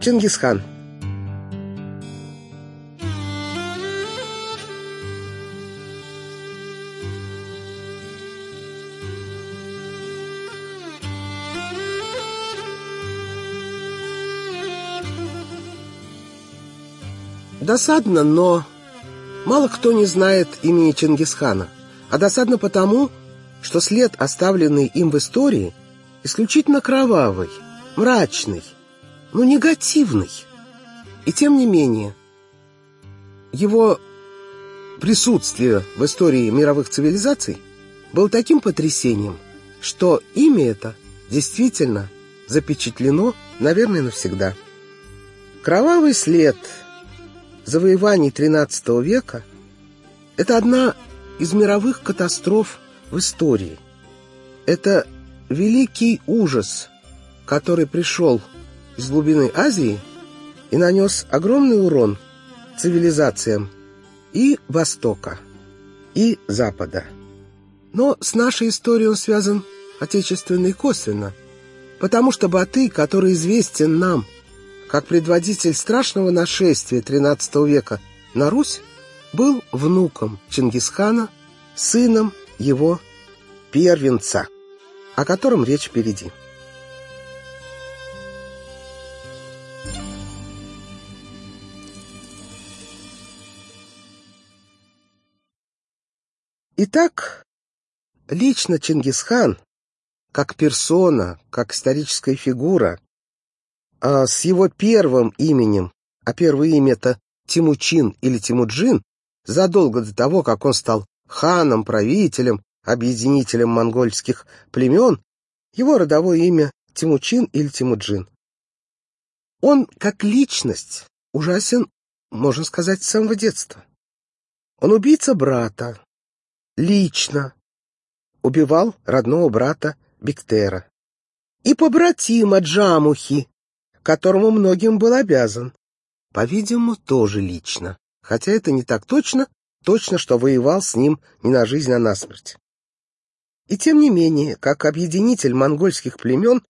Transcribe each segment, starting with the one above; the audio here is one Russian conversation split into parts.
Чингисхан Досадно, но мало кто не знает имени Чингисхана. А досадно потому, что след, оставленный им в истории, исключительно кровавый, мрачный, но негативный. И тем не менее, его присутствие в истории мировых цивилизаций было таким потрясением, что имя это действительно запечатлено, наверное, навсегда. Кровавый след – завоеваний XIII века – это одна из мировых катастроф в истории. Это великий ужас, который пришел из глубины Азии и нанес огромный урон цивилизациям и Востока, и Запада. Но с нашей историей он связан отечественно и косвенно, потому что Батый, который известен нам – как предводитель страшного нашествия XIII века на Русь, был внуком Чингисхана, сыном его первенца, о котором речь впереди. Итак, лично Чингисхан, как персона, как историческая фигура, а с его первым именем, а первое имя это Тимучин или Тимуджин, задолго до того, как он стал ханом, правителем, объединителем монгольских племен, его родовое имя Тимучин или Тимуджин. Он, как личность, ужасен, можно сказать, с самого детства. Он убийца брата, лично убивал родного брата Бектера и побратима Джамухи, которому многим был обязан. По-видимому, тоже лично. Хотя это не так точно, точно, что воевал с ним не на жизнь, а на смерть. И тем не менее, как объединитель монгольских племен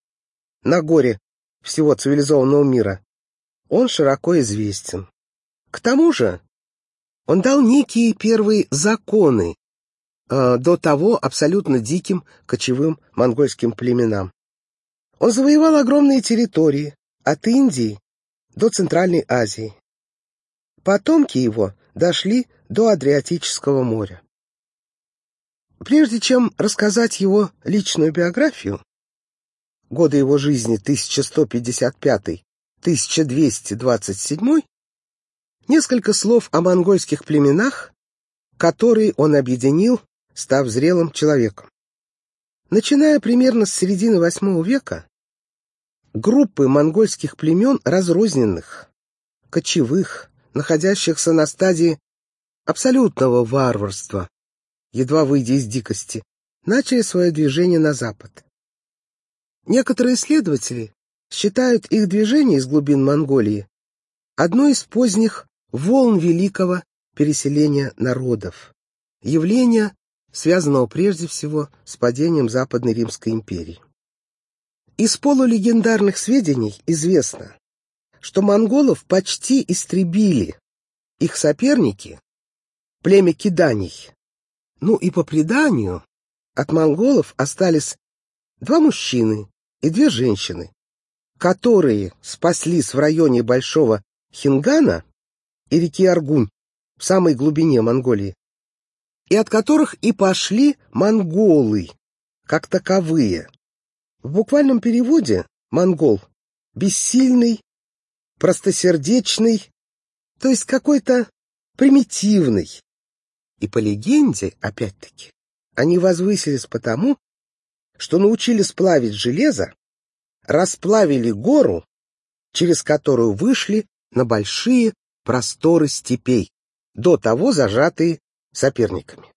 на горе всего цивилизованного мира, он широко известен. К тому же, он дал некие первые законы э, до того абсолютно диким кочевым монгольским племенам. Он завоевал огромные территории, от Индии до Центральной Азии. Потомки его дошли до Адриатического моря. Прежде чем рассказать его личную биографию, годы его жизни 1155-1227, несколько слов о монгольских племенах, которые он объединил, став зрелым человеком. Начиная примерно с середины VIII века, группы монгольских племен разрозненных, кочевых, находящихся на стадии абсолютного варварства, едва выйдя из дикости, начали свое движение на запад. Некоторые исследователи считают их движение из глубин Монголии одной из поздних волн великого переселения народов, явления, связанного прежде всего с падением Западной Римской империи. Из полулегендарных сведений известно, что монголов почти истребили их соперники, племя киданий. Ну и по преданию, от монголов остались два мужчины и две женщины, которые спаслись в районе Большого Хингана и реки Аргунь в самой глубине Монголии, и от которых и пошли монголы, как таковые. В буквальном переводе монгол бессильный, простосердечный, то есть какой-то примитивный. И по легенде, опять-таки, они возвысились потому, что научились плавить железо, расплавили гору, через которую вышли на большие просторы степей, до того зажатые соперниками.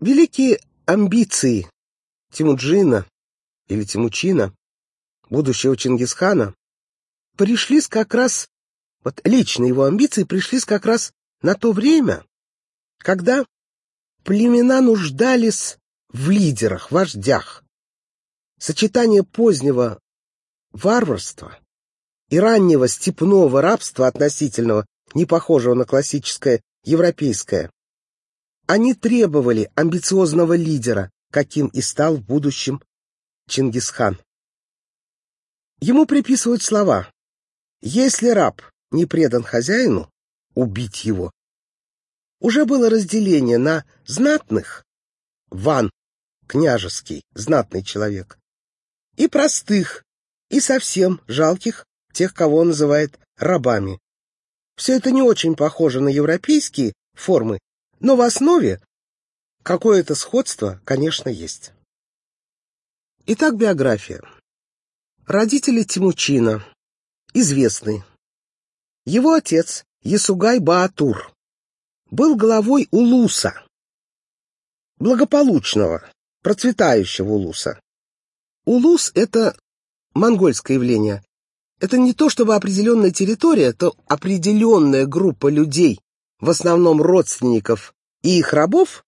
Великие амбиции Тимуджина или Тимучина, будущего Чингисхана, пришлись как раз, вот лично его амбиции пришлись как раз на то время, когда племена нуждались в лидерах, вождях. Сочетание позднего варварства и раннего степного рабства относительного, не похожего на классическое европейское. Они требовали амбициозного лидера, каким и стал в будущем Чингисхан. Ему приписывают слова «Если раб не предан хозяину, убить его». Уже было разделение на знатных, ван, княжеский, знатный человек, и простых, и совсем жалких, тех, кого он называет рабами. Все это не очень похоже на европейские формы, но в основе какое-то сходство, конечно, есть. Итак, биография. Родители Тимучина. Известный. Его отец, Ясугай Баатур, был главой Улуса, благополучного, процветающего Улуса. Улус — это монгольское явление. Это не то чтобы определенная территория, это определенная группа людей, в основном родственников и их рабов,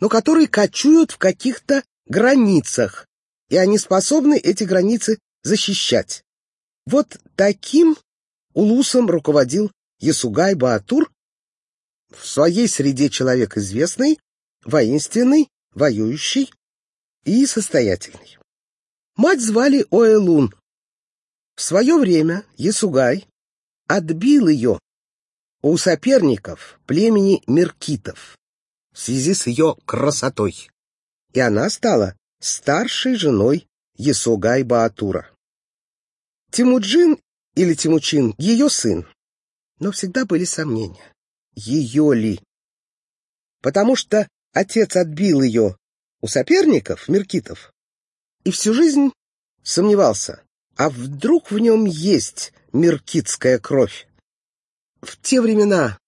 но которые кочуют в каких-то границах, и они способны эти границы защищать. Вот таким улусом руководил Ясугай Баатур, в своей среде человек известный, воинственный, воюющий и состоятельный. Мать звали Оэлун. В свое время Ясугай отбил ее у соперников племени Меркитов в связи с ее красотой, и она стала старшей женой Ясугай Баатура. Тимуджин или Тимучин — ее сын, но всегда были сомнения, ее ли. Потому что отец отбил ее у соперников, Меркитов, и всю жизнь сомневался, а вдруг в нем есть меркитская кровь. В те времена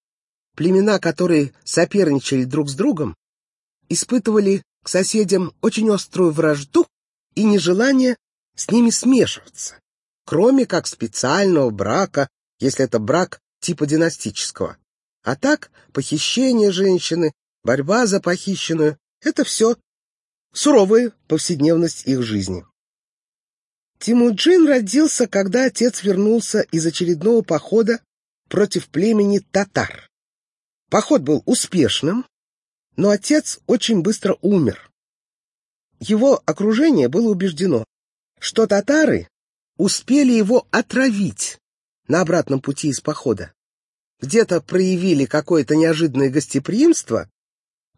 племена, которые соперничали друг с другом, испытывали к соседям очень острую вражду и нежелание с ними смешиваться, кроме как специального брака, если это брак типа династического. А так, похищение женщины, борьба за похищенную — это все суровая повседневность их жизни. Тимуджин родился, когда отец вернулся из очередного похода против племени татар. Поход был успешным, но отец очень быстро умер. Его окружение было убеждено, что татары успели его отравить на обратном пути из похода. Где-то проявили какое-то неожиданное гостеприимство,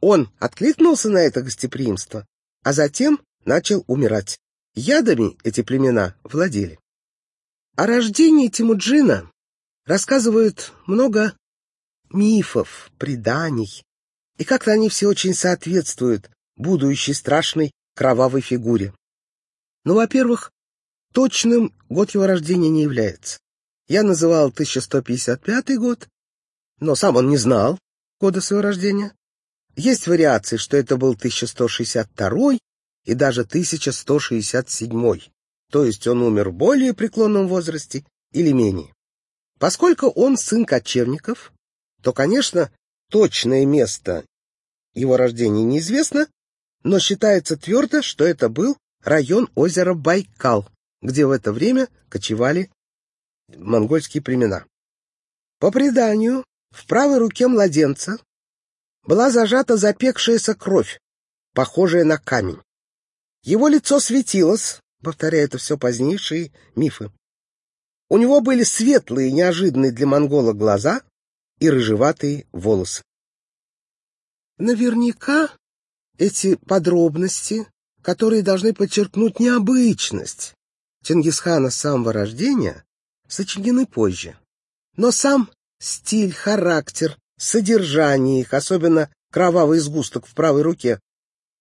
он откликнулся на это гостеприимство, а затем начал умирать. Ядами эти племена владели. О рождении Тимуджина рассказывают много мифов, преданий, и как-то они все очень соответствуют будущей страшной кровавой фигуре. Ну, во-первых, точным год его рождения не является. Я называл 1155 год, но сам он не знал года своего рождения. Есть вариации, что это был 1162 и даже 1167, то есть он умер в более преклонном возрасте или менее. Поскольку он сын кочевников, то, конечно, точное место его рождения неизвестно, но считается твердо, что это был район озера Байкал, где в это время кочевали монгольские племена. По преданию, в правой руке младенца была зажата запекшаяся кровь, похожая на камень. Его лицо светилось, повторяя это все позднейшие мифы. У него были светлые, неожиданные для монгола глаза и рыжеватые волосы. Наверняка эти подробности, которые должны подчеркнуть необычность Чингисхана с самого рождения, сочинены позже. Но сам стиль, характер, содержание их, особенно кровавый сгусток в правой руке,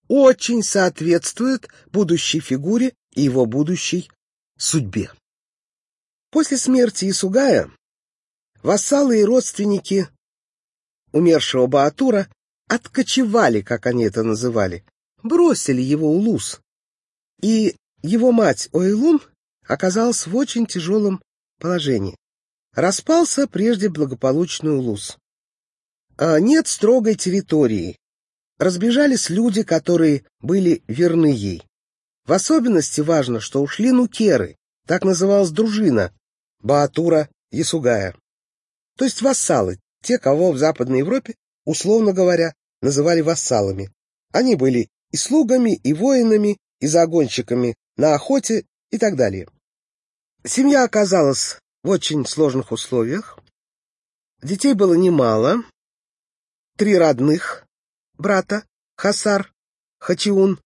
очень соответствует будущей фигуре и его будущей судьбе. После смерти Исугая вассалы и родственники умершего Баатура откочевали, как они это называли, бросили его улус. И его мать Ойлун оказалась в очень тяжелом положении. Распался прежде благополучный улус. А нет строгой территории. Разбежались люди, которые были верны ей. В особенности важно, что ушли нукеры, так называлась дружина, Баатура Ясугая. То есть вассалы, те, кого в Западной Европе, условно говоря, называли вассалами. Они были и слугами, и воинами, и загонщиками на охоте и так далее. Семья оказалась в очень сложных условиях. Детей было немало. Три родных брата — Хасар, Хачиун,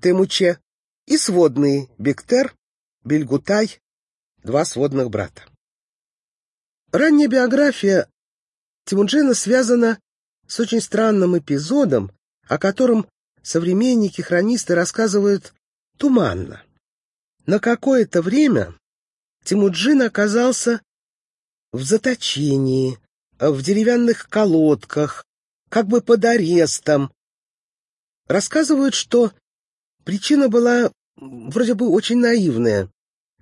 Темуче и сводные Бектер, Бельгутай, два сводных брата. Ранняя биография Тимуджина связана с очень странным эпизодом, о котором современники-хронисты рассказывают туманно. На какое-то время Тимуджин оказался в заточении, в деревянных колодках, как бы под арестом. Рассказывают, что причина была вроде бы очень наивная.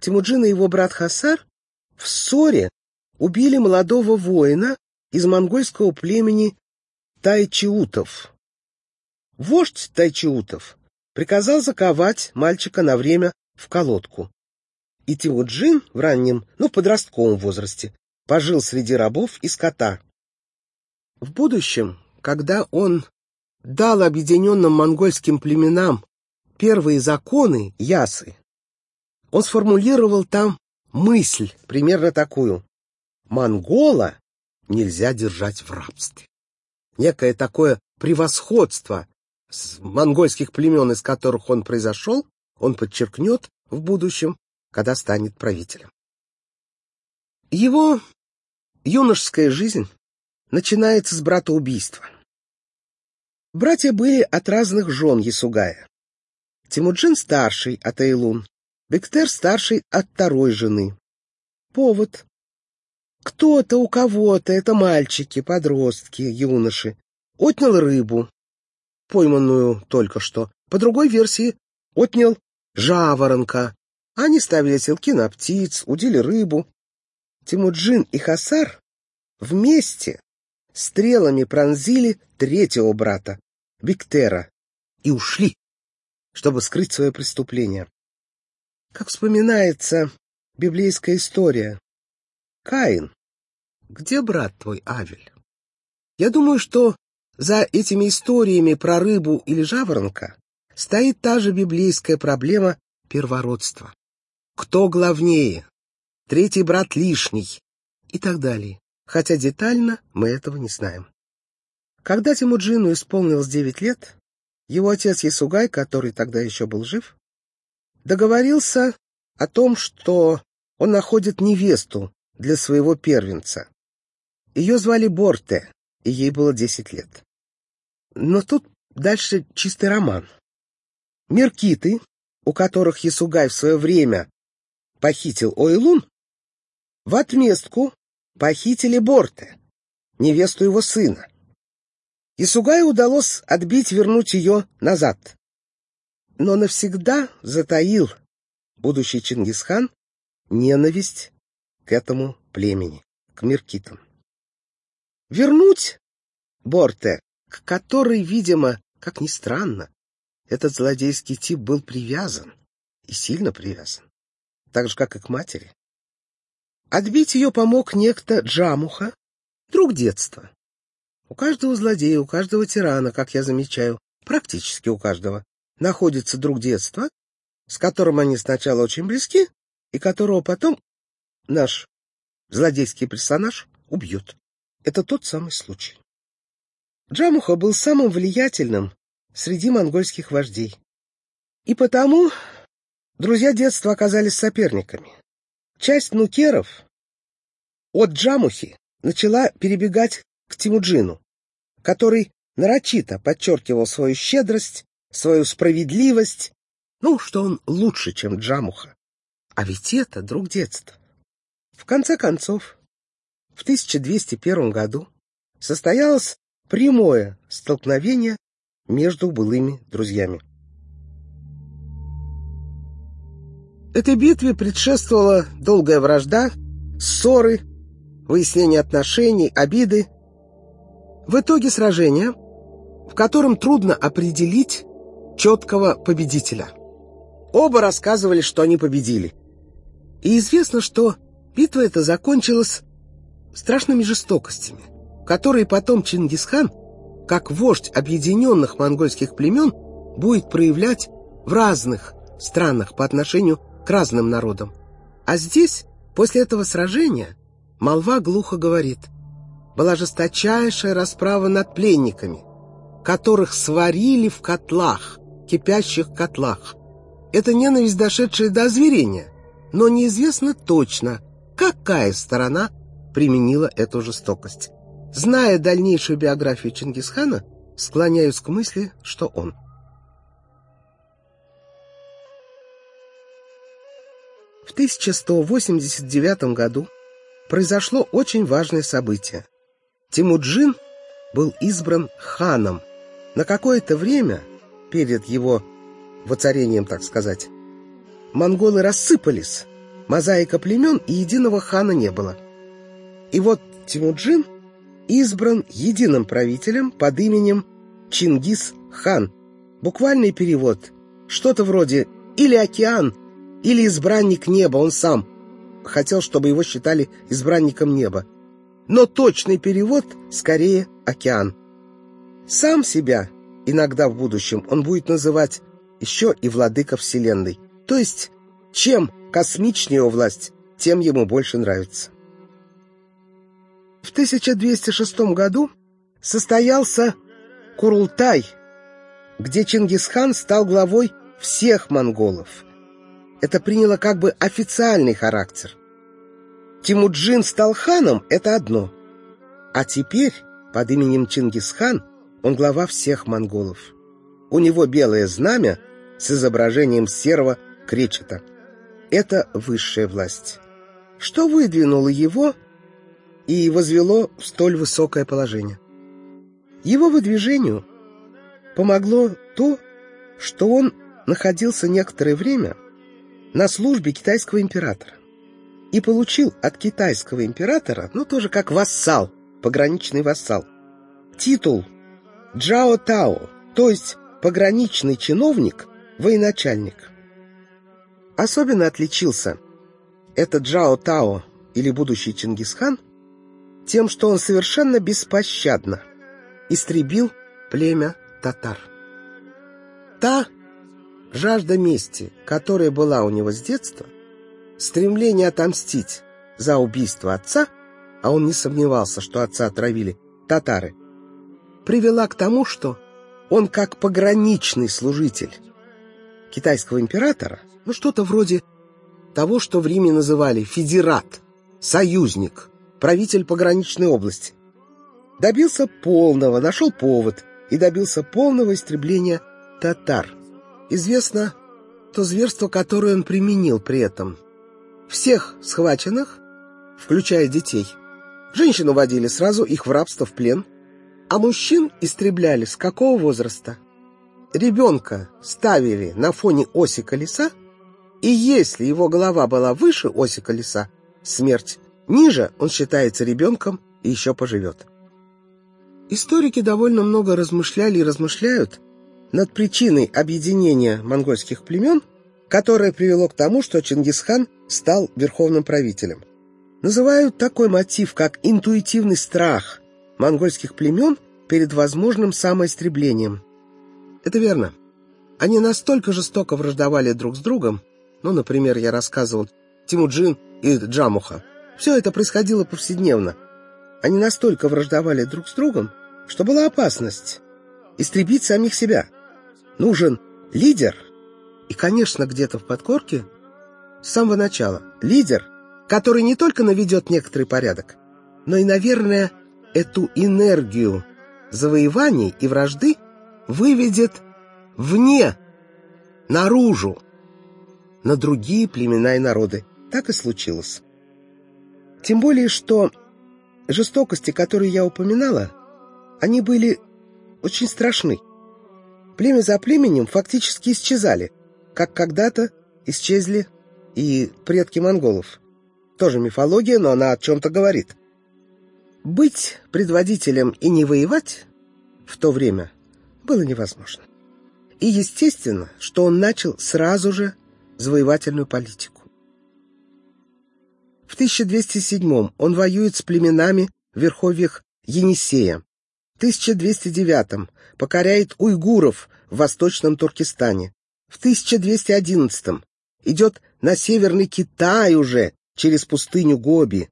Тимуджин и его брат Хасар в ссоре убили молодого воина из монгольского племени тайчиутов. Вождь тайчиутов приказал заковать мальчика на время в колодку. И Тимуджин в раннем, ну, подростковом возрасте, пожил среди рабов и скота. В будущем, когда он дал объединенным монгольским племенам первые законы ясы, он сформулировал там мысль примерно такую. Монгола нельзя держать в рабстве. Некое такое превосходство монгольских племен, из которых он произошел, он подчеркнет в будущем, когда станет правителем. Его юношеская жизнь начинается с братоубийства. Братья были от разных жен Ясугая. Тимуджин старший от Эйлун, Бектер старший от второй жены. Повод. Кто-то у кого-то, это мальчики, подростки, юноши, отнял рыбу, пойманную только что. По другой версии, отнял жаворонка. Они ставили селки на птиц, удили рыбу. Тимуджин и Хасар вместе стрелами пронзили третьего брата, Биктера, и ушли, чтобы скрыть свое преступление. Как вспоминается библейская история. Каин, где брат твой Авель? Я думаю, что за этими историями про рыбу или жаворонка стоит та же библейская проблема первородства. Кто главнее? Третий брат лишний и так далее. Хотя детально мы этого не знаем. Когда Тимуджину исполнилось девять лет, его отец Ясугай, который тогда еще был жив, договорился о том, что он находит невесту для своего первенца. Ее звали Борте, и ей было десять лет. Но тут дальше чистый роман. Меркиты, у которых Ясугай в свое время похитил Ойлун, в отместку похитили Борте, невесту его сына. Ясугаю удалось отбить вернуть ее назад но навсегда затаил будущий Чингисхан ненависть к этому племени, к меркитам. Вернуть Борте, к которой, видимо, как ни странно, этот злодейский тип был привязан, и сильно привязан, так же, как и к матери. Отбить ее помог некто Джамуха, друг детства. У каждого злодея, у каждого тирана, как я замечаю, практически у каждого, находится друг детства, с которым они сначала очень близки, и которого потом наш злодейский персонаж убьет. Это тот самый случай. Джамуха был самым влиятельным среди монгольских вождей. И потому друзья детства оказались соперниками. Часть нукеров от Джамухи начала перебегать к Тимуджину, который нарочито подчеркивал свою щедрость свою справедливость, ну, что он лучше, чем Джамуха. А ведь это друг детства. В конце концов, в 1201 году состоялось прямое столкновение между былыми друзьями. Этой битве предшествовала долгая вражда, ссоры, выяснение отношений, обиды. В итоге сражения, в котором трудно определить, четкого победителя. Оба рассказывали, что они победили. И известно, что Битва эта закончилась страшными жестокостями, которые потом Чингисхан, как вождь объединенных монгольских племен, будет проявлять в разных странах по отношению к разным народам. А здесь, после этого сражения, молва глухо говорит, была жесточайшая расправа над пленниками, которых сварили в котлах, кипящих котлах. Это ненависть, дошедшая до озверения, но неизвестно точно, какая сторона применила эту жестокость. Зная дальнейшую биографию Чингисхана, склоняюсь к мысли, что он. В 1189 году произошло очень важное событие. Тимуджин был избран ханом. На какое-то время, перед его воцарением, так сказать, монголы рассыпались, мозаика племен и единого хана не было. И вот Тимуджин избран единым правителем под именем Чингис-хан. Буквальный перевод – что-то вроде «или океан», или «избранник неба», он сам хотел, чтобы его считали избранником неба. Но точный перевод скорее «океан». Сам себя иногда в будущем он будет называть еще и владыка Вселенной. То есть, чем космичнее его власть, тем ему больше нравится. В 1206 году состоялся Курултай, где Чингисхан стал главой всех монголов. Это приняло как бы официальный характер. Тимуджин стал ханом — это одно. А теперь под именем Чингисхан он глава всех монголов. У него белое знамя с изображением серого кречета. Это высшая власть. Что выдвинуло его и возвело в столь высокое положение? Его выдвижению помогло то, что он находился некоторое время на службе китайского императора и получил от китайского императора, ну тоже как вассал, пограничный вассал, титул Джао Тао, то есть пограничный чиновник, военачальник. Особенно отличился этот Джао Тао или будущий Чингисхан тем, что он совершенно беспощадно истребил племя татар. Та жажда мести, которая была у него с детства – стремление отомстить за убийство отца, а он не сомневался, что отца отравили татары, привела к тому, что он как пограничный служитель китайского императора, ну что-то вроде того, что в Риме называли федерат, союзник, правитель пограничной области, добился полного, нашел повод и добился полного истребления татар. Известно то зверство, которое он применил при этом – всех схваченных, включая детей, женщин уводили сразу их в рабство в плен, а мужчин истребляли с какого возраста? Ребенка ставили на фоне оси колеса, и если его голова была выше оси колеса, смерть, ниже он считается ребенком и еще поживет. Историки довольно много размышляли и размышляют над причиной объединения монгольских племен которое привело к тому, что Чингисхан стал верховным правителем. Называют такой мотив, как интуитивный страх монгольских племен перед возможным самоистреблением. Это верно. Они настолько жестоко враждовали друг с другом, ну, например, я рассказывал Тимуджин и Джамуха. Все это происходило повседневно. Они настолько враждовали друг с другом, что была опасность истребить самих себя. Нужен лидер — и, конечно, где-то в подкорке, с самого начала, лидер, который не только наведет некоторый порядок, но и, наверное, эту энергию завоеваний и вражды выведет вне, наружу, на другие племена и народы. Так и случилось. Тем более, что жестокости, которые я упоминала, они были очень страшны. Племя за племенем фактически исчезали – как когда-то исчезли и предки монголов. Тоже мифология, но она о чем-то говорит. Быть предводителем и не воевать в то время было невозможно. И естественно, что он начал сразу же завоевательную политику. В 1207 он воюет с племенами в верховьях Енисея. В 1209 покоряет уйгуров в Восточном Туркестане. В 1211 идет на Северный Китай уже, через пустыню Гоби.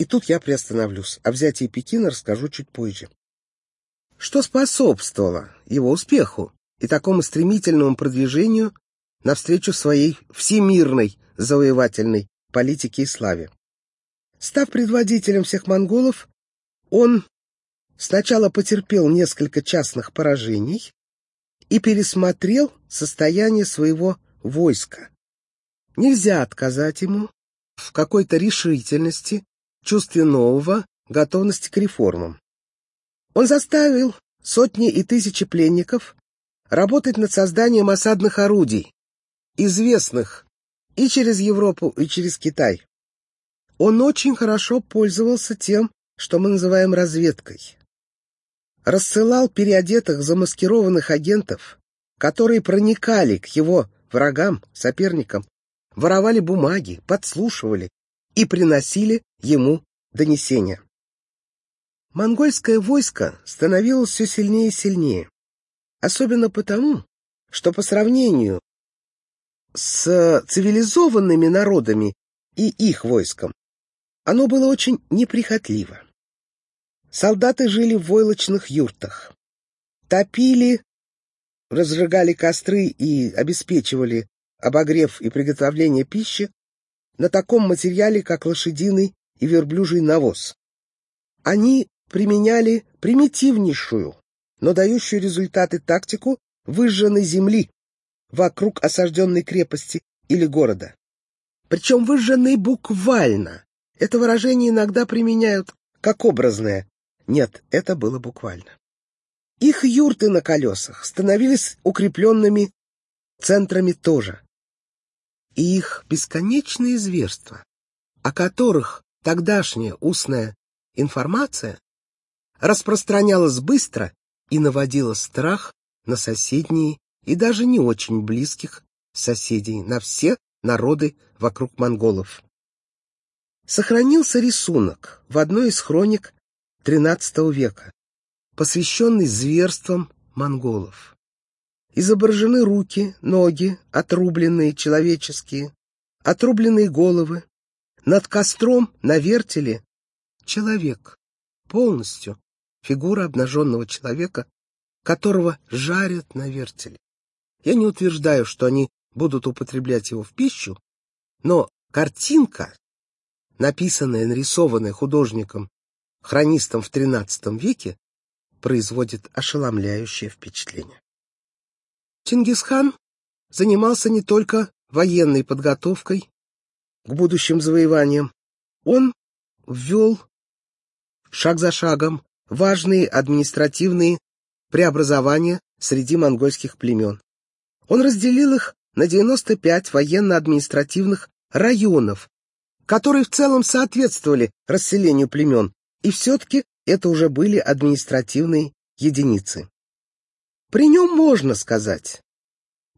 И тут я приостановлюсь. О взятии Пекина расскажу чуть позже. Что способствовало его успеху и такому стремительному продвижению навстречу своей всемирной завоевательной политике и славе. Став предводителем всех монголов, он сначала потерпел несколько частных поражений и пересмотрел состояние своего войска. Нельзя отказать ему в какой-то решительности, чувстве нового, готовности к реформам. Он заставил сотни и тысячи пленников работать над созданием осадных орудий, известных и через Европу, и через Китай. Он очень хорошо пользовался тем, что мы называем разведкой. Рассылал переодетых замаскированных агентов, которые проникали к его врагам, соперникам, воровали бумаги, подслушивали и приносили ему донесения. Монгольское войско становилось все сильнее и сильнее, особенно потому, что по сравнению с цивилизованными народами и их войском оно было очень неприхотливо. Солдаты жили в войлочных юртах, топили, разжигали костры и обеспечивали обогрев и приготовление пищи на таком материале, как лошадиный и верблюжий навоз. Они применяли примитивнейшую, но дающую результаты тактику выжженной земли вокруг осажденной крепости или города. Причем выжженной буквально. Это выражение иногда применяют как образное. Нет, это было буквально. Их юрты на колесах становились укрепленными центрами тоже. Их бесконечные зверства, о которых тогдашняя устная информация распространялась быстро и наводила страх на соседние и даже не очень близких соседей, на все народы вокруг монголов. Сохранился рисунок в одной из хроник XIII века, посвященный зверствам монголов. Изображены руки, ноги, отрубленные человеческие, отрубленные головы. Над костром на вертеле человек, полностью фигура обнаженного человека, которого жарят на вертеле. Я не утверждаю, что они будут употреблять его в пищу, но картинка, написанная, нарисованная художником, хронистом в XIII веке, производит ошеломляющее впечатление. Чингисхан занимался не только военной подготовкой к будущим завоеваниям, он ввел шаг за шагом важные административные преобразования среди монгольских племен. Он разделил их на 95 военно-административных районов, которые в целом соответствовали расселению племен, и все-таки это уже были административные единицы. При нем можно сказать,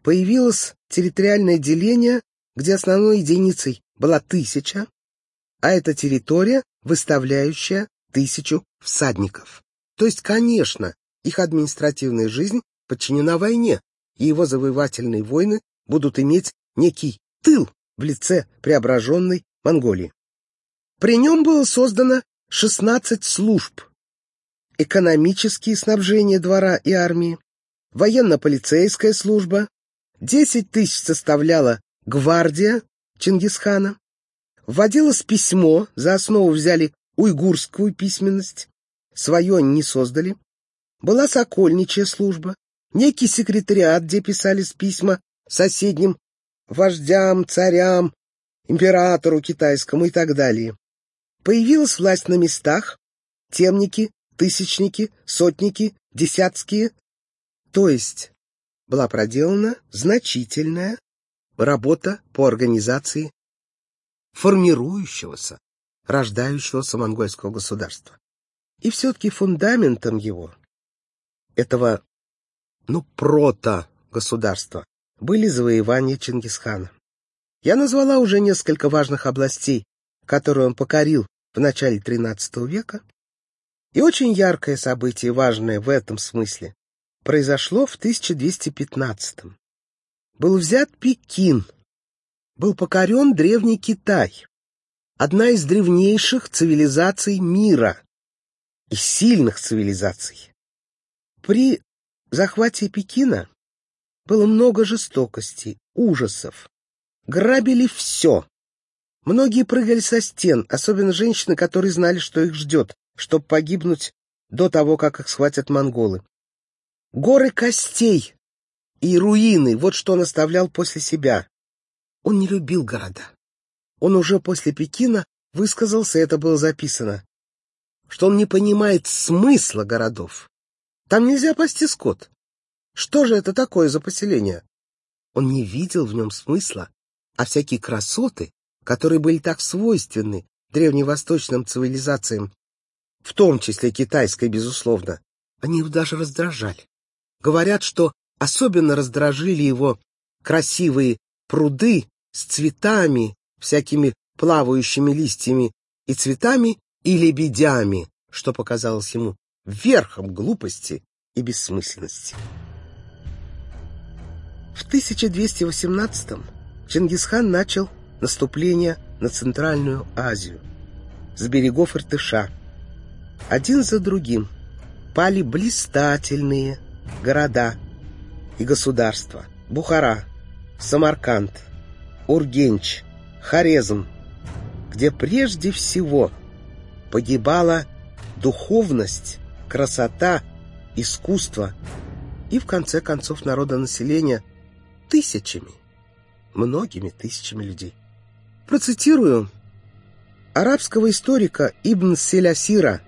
появилось территориальное деление, где основной единицей была тысяча, а это территория, выставляющая тысячу всадников. То есть, конечно, их административная жизнь подчинена войне, и его завоевательные войны будут иметь некий тыл в лице преображенной Монголии. При нем было создано 16 служб. Экономические снабжения двора и армии, военно-полицейская служба, 10 тысяч составляла гвардия Чингисхана, вводилось письмо, за основу взяли уйгурскую письменность, свое не создали, была сокольничья служба, некий секретариат, где писались письма соседним вождям, царям, императору китайскому и так далее. Появилась власть на местах, темники, тысячники, сотники, десятские. То есть была проделана значительная работа по организации формирующегося, рождающегося монгольского государства. И все-таки фундаментом его, этого ну, прото-государства, были завоевания Чингисхана. Я назвала уже несколько важных областей, которую он покорил в начале XIII века. И очень яркое событие, важное в этом смысле, произошло в 1215 -м. Был взят Пекин, был покорен Древний Китай, одна из древнейших цивилизаций мира и сильных цивилизаций. При захвате Пекина было много жестокости, ужасов. Грабили все. Многие прыгали со стен, особенно женщины, которые знали, что их ждет, чтобы погибнуть до того, как их схватят монголы. Горы костей и руины — вот что он оставлял после себя. Он не любил города. Он уже после Пекина высказался, это было записано, что он не понимает смысла городов. Там нельзя пасти скот. Что же это такое за поселение? Он не видел в нем смысла, а всякие красоты, которые были так свойственны древневосточным цивилизациям, в том числе китайской, безусловно, они его даже раздражали. Говорят, что особенно раздражили его красивые пруды с цветами, всякими плавающими листьями и цветами, и лебедями, что показалось ему верхом глупости и бессмысленности. В 1218-м Чингисхан начал наступление на Центральную Азию с берегов Иртыша. Один за другим пали блистательные города и государства. Бухара, Самарканд, Ургенч, Хорезм, где прежде всего погибала духовность, красота, искусство и, в конце концов, народонаселение тысячами, многими тысячами людей. Процитирую арабского историка Ибн Селясира,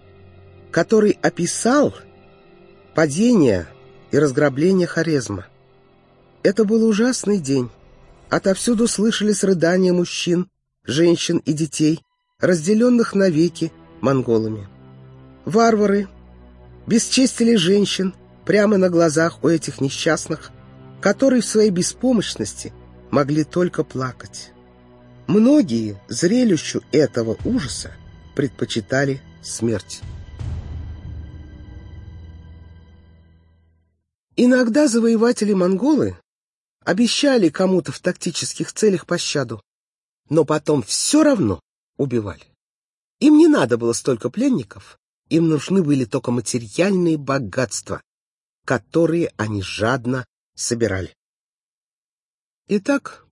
который описал падение и разграбление Хорезма. Это был ужасный день. Отовсюду слышались рыдания мужчин, женщин и детей, разделенных навеки монголами. Варвары бесчестили женщин прямо на глазах у этих несчастных, которые в своей беспомощности могли только плакать. Многие зрелищу этого ужаса предпочитали смерть. Иногда завоеватели-монголы обещали кому-то в тактических целях пощаду, но потом все равно убивали. Им не надо было столько пленников, им нужны были только материальные богатства, которые они жадно собирали. Итак,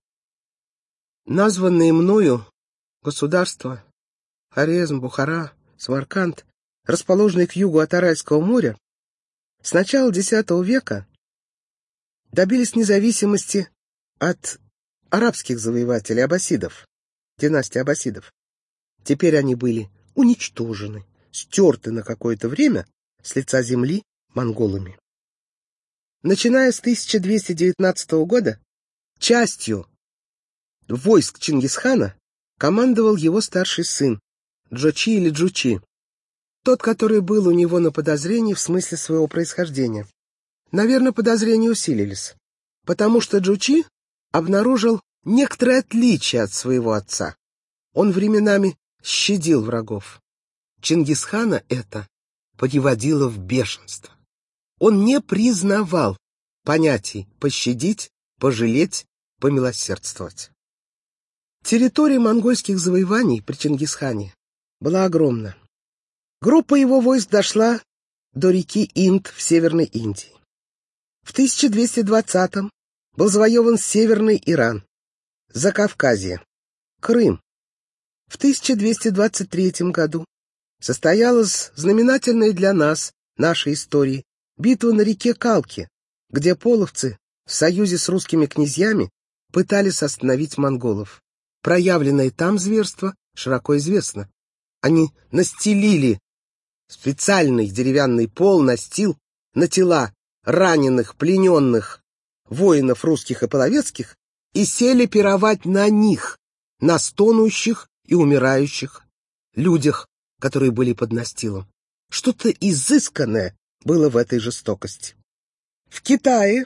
названные мною государства Хорезм, Бухара, Самарканд, расположенные к югу от Аральского моря, с начала X века добились независимости от арабских завоевателей аббасидов, династии аббасидов. Теперь они были уничтожены, стерты на какое-то время с лица земли монголами. Начиная с 1219 года, частью войск Чингисхана командовал его старший сын, Джочи или Джучи, тот, который был у него на подозрении в смысле своего происхождения. Наверное, подозрения усилились, потому что Джучи обнаружил некоторое отличие от своего отца. Он временами щадил врагов. Чингисхана это приводило в бешенство. Он не признавал понятий пощадить, пожалеть, помилосердствовать. Территория монгольских завоеваний при Чингисхане была огромна. Группа его войск дошла до реки Инд в Северной Индии. В 1220-м был завоеван Северный Иран, Закавказье, Крым. В 1223 году состоялась знаменательная для нас, нашей истории, битва на реке Калки, где половцы в союзе с русскими князьями пытались остановить монголов. Проявленное там зверство широко известно. Они настелили специальный деревянный пол настил на тела раненых, плененных воинов русских и половецких и сели пировать на них, на стонущих и умирающих людях, которые были под настилом. Что-то изысканное было в этой жестокости. В Китае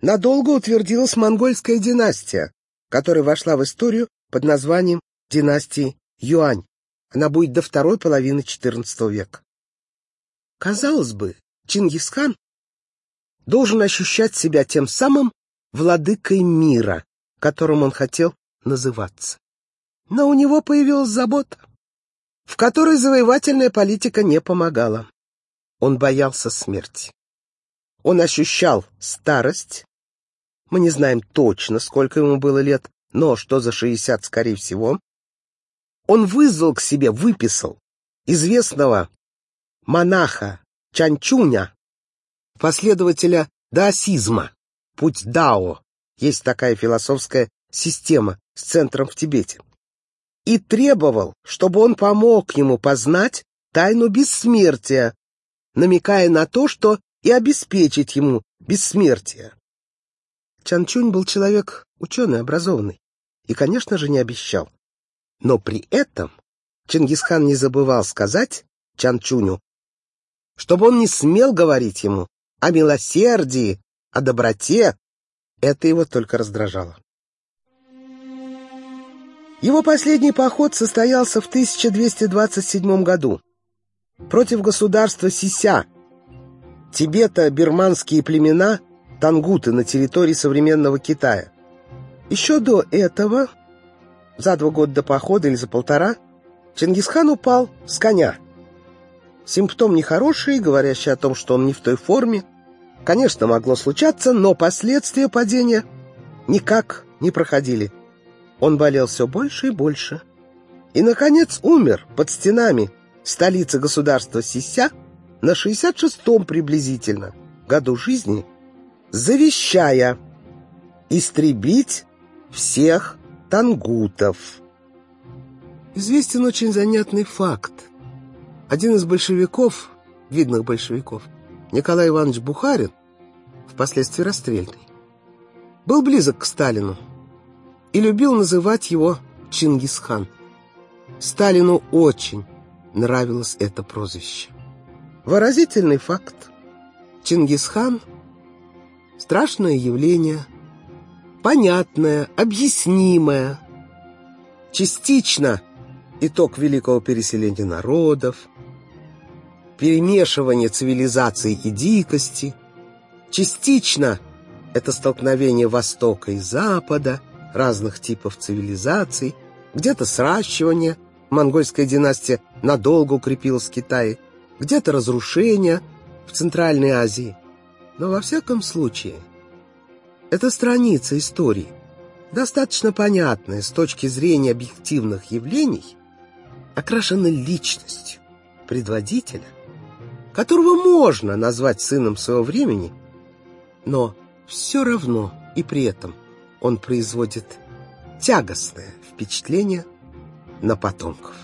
надолго утвердилась монгольская династия, которая вошла в историю под названием династии Юань. Она будет до второй половины XIV века. Казалось бы, Чингисхан должен ощущать себя тем самым владыкой мира, которым он хотел называться. Но у него появилась забота, в которой завоевательная политика не помогала. Он боялся смерти. Он ощущал старость. Мы не знаем точно, сколько ему было лет, но что за шестьдесят, скорее всего. Он вызвал к себе, выписал известного монаха Чанчуня, последователя даосизма, путь Дао. Есть такая философская система с центром в Тибете. И требовал, чтобы он помог ему познать тайну бессмертия, намекая на то, что и обеспечить ему бессмертие. Чанчунь был человек ученый, образованный, и, конечно же, не обещал. Но при этом Чингисхан не забывал сказать Чанчуню, чтобы он не смел говорить ему о милосердии, о доброте. Это его только раздражало. Его последний поход состоялся в 1227 году против государства Сися, Тибета-бирманские племена тангуты на территории современного Китая. Еще до этого, за два года до похода или за полтора, Чингисхан упал с коня. Симптом нехороший, говорящий о том, что он не в той форме. Конечно, могло случаться, но последствия падения никак не проходили. Он болел все больше и больше. И, наконец, умер под стенами столицы государства Сися на 66-м приблизительно году жизни, завещая истребить всех тангутов. Известен очень занятный факт. Один из большевиков, видных большевиков, Николай Иванович Бухарин, впоследствии расстрельный, был близок к Сталину и любил называть его Чингисхан. Сталину очень нравилось это прозвище. Выразительный факт. Чингисхан — страшное явление, понятное, объяснимое, частично итог великого переселения народов, перемешивание цивилизации и дикости, частично это столкновение Востока и Запада, разных типов цивилизаций, где-то сращивание, монгольская династия надолго укрепилась в Китае, где-то разрушение в Центральной Азии. Но во всяком случае, эта страница истории, достаточно понятная с точки зрения объективных явлений, окрашена личностью предводителя, которого можно назвать сыном своего времени, но все равно и при этом он производит тягостное впечатление на потомков.